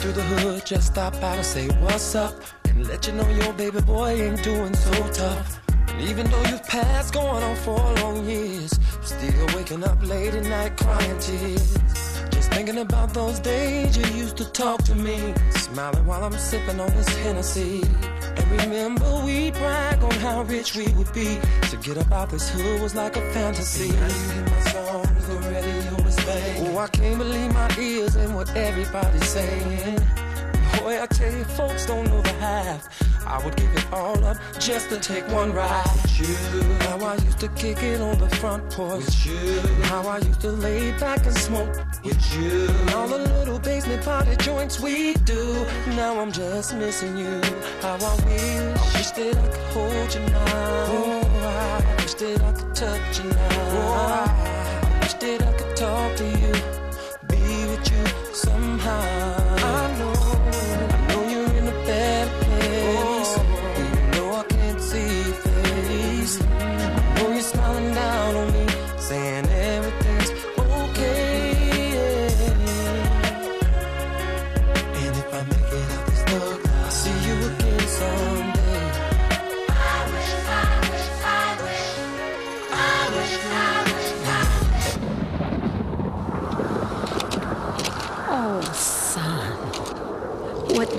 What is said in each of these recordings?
through the hood, just stop by to say what's up and let you know your baby boy ain't doing so tough. And even though you've passed going on for long years, still waking up late at night crying tears. Just thinking about those days you used to talk to me, smiling while I'm sipping on this Hennessy. And remember we brag on how rich we would be. To get up out this hood was like a fantasy. Now you hear my songs, the I can't believe my ears and what everybody's saying. Boy, I tell you, folks don't know the half. I would give it all up just to take one ride with you. How I used to kick it on the front porch with you. How I used to lay back and smoke with you. And all the little basement party joints we do. Now I'm just missing you. How I wish, I wish that I could hold you now. Oh, I wish that I could touch you now. Oh,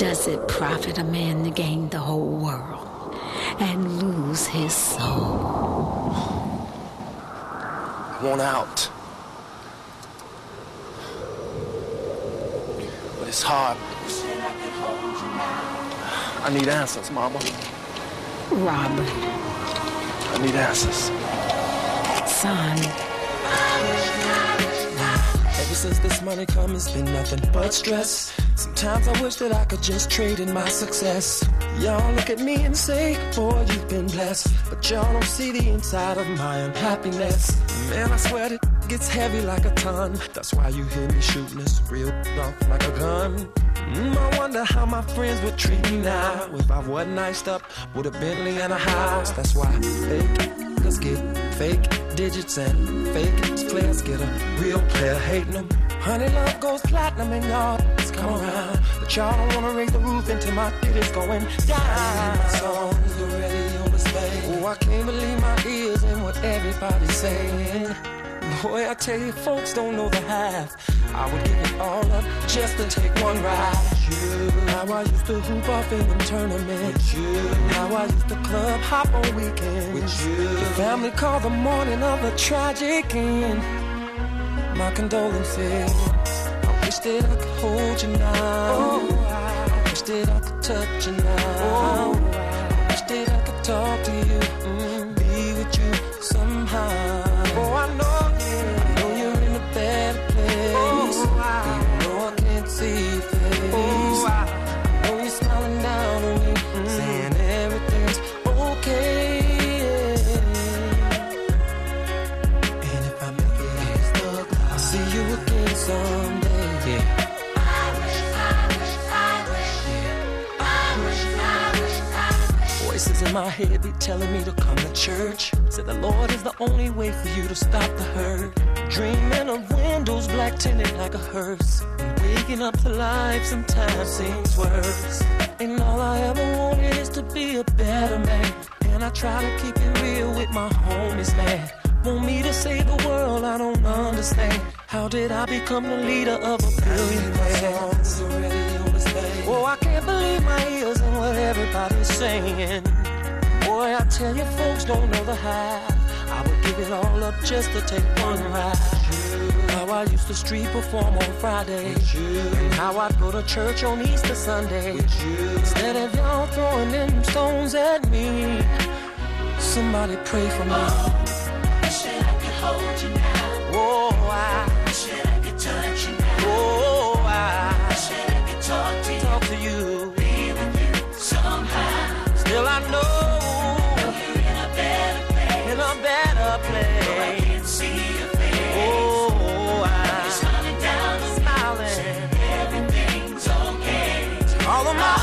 does it profit a man to gain the whole world and lose his soul? I want out. But it's hard. I need answers, Mama. Robert, I need answers. son, Ever since this money come, it's been nothing but stress. Sometimes I wish that I could just trade in my success. Y'all look at me and say, boy, you've been blessed. But y'all don't see the inside of my unhappiness. Man, I swear it gets heavy like a ton. That's why you hear me shooting this real off like a gun. Mm, I wonder how my friends would treat me now if I wasn't iced up with a Bentley and a house. That's why fake Cause get fake digits and fake players get a real player hating them. Honey, love goes platinum and y'all it's come around. But y'all don't wanna raise the roof until my kid is going down. My songs, the radio is playing. Oh, I can't believe my ears and what everybody's saying. Boy, I tell you, folks don't know the half. I would give it all up just to take one ride. You, how I used to hoop off in them tournaments. With you, how I used to club hop on weekends. With you, your family called the morning of a tragic end. My condolences. I wish that I could hold you now. I wish that I could touch you now. I wish that I could talk to you, mm, Voices in my head be telling me to come to church. Said the Lord is the only way for you to stop the hurt. Dreaming of windows black tinted like a hearse. Waking up to life sometimes seems worse. And all I ever wanted is to be a better man. And I try to keep it real with my homies, man. Want me to save the world, I don't understand. How did I become the leader of a billion man? Oh, I can't believe my ears and what everybody's saying. Boy, I tell you, folks don't know the half. I would give it all up just to take one ride. How I used to street perform on Friday. How I'd go to church on Easter Sunday. Instead of y'all throwing them stones at me, somebody pray for me. Wish that I could hold you now. all of my